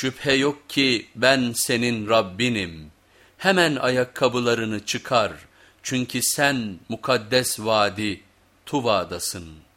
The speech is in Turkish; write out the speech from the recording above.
Şüphe yok ki ben senin Rabbinim. Hemen ayakkabılarını çıkar. Çünkü sen mukaddes vadi Tuva'dasın.''